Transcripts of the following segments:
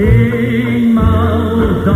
Emaus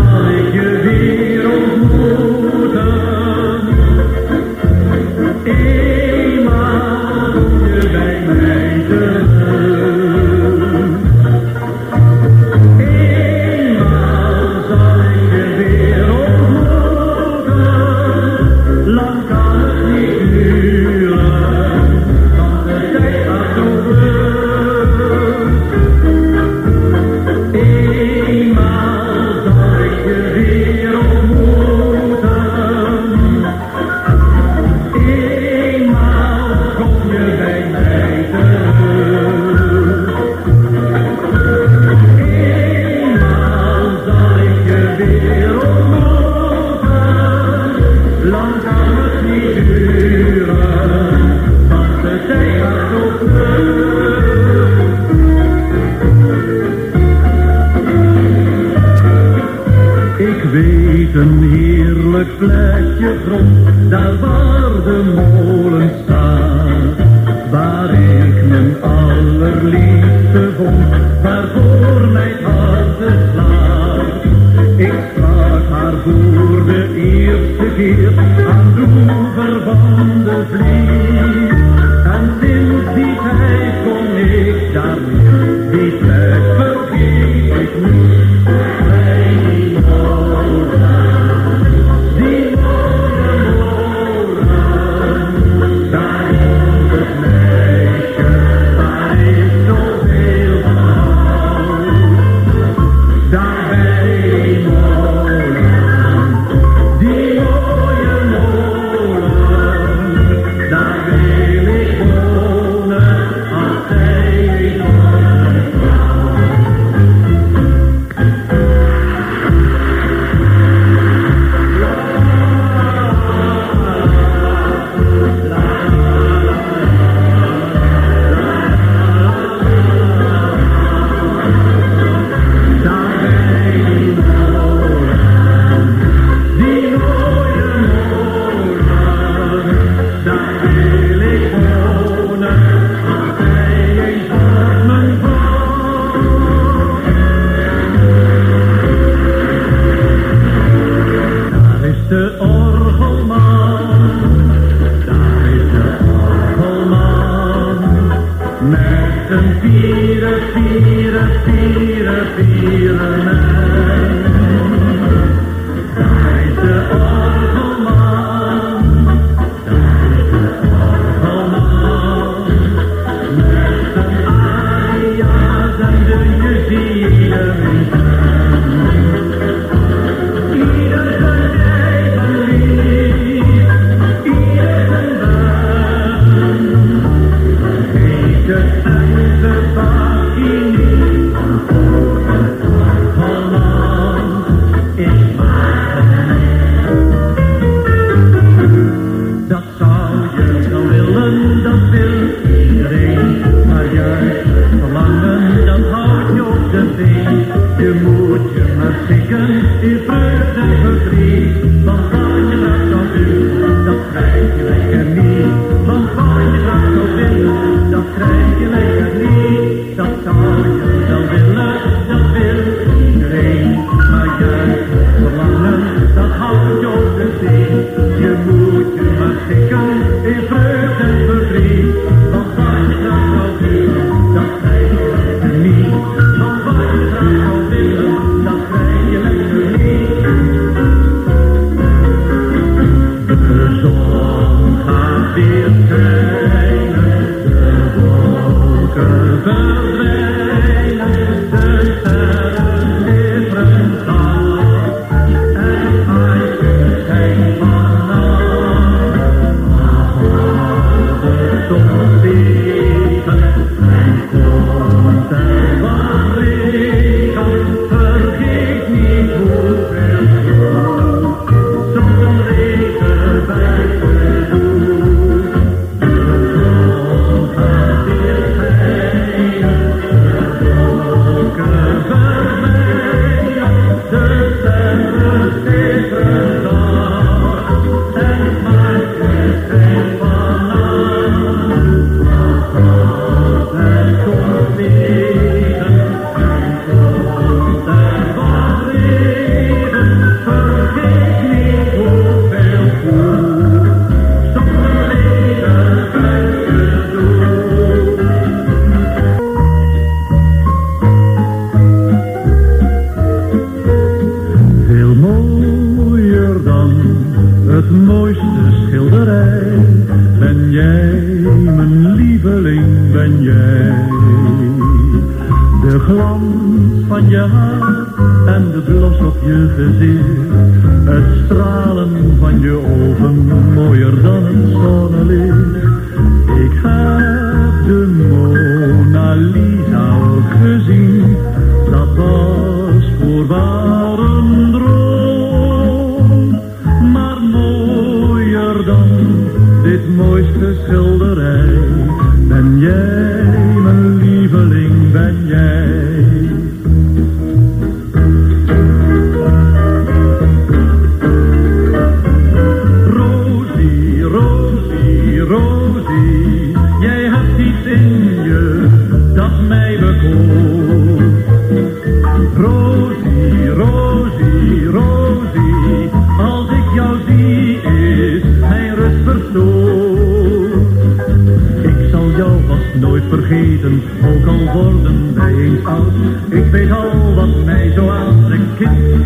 heerlijk plekje grond, daar waar de molen staat. Waar ik mijn allerliefste vond, waarvoor mijn hart slaat. Ik sprak haar voor de eerste keer, aan de van de vlieg. Pira, pira, pira, pira, man. je maar die in vreugd en verdriet. Je daar zo, dat krijg je lekker niet. Want wat je gaat zo willen, dat krijg je ben jij. De glans van je haar en de blos op je gezicht. Het stralen van je ogen, mooier dan een zonnelicht. Ik heb de mooie. yeah,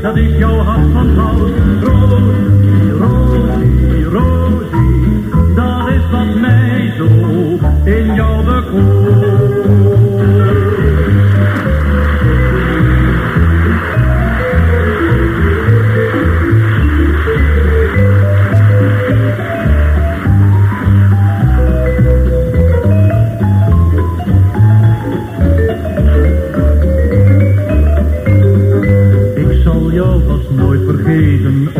dat ik jou had van hou. Rosie, Rosie, Rosie.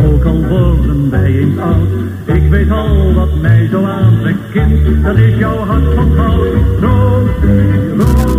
ook al worden wij eens oud. Ik weet al wat mij zo aantrekt, kind, dat is jouw hart van goud. rood, rood.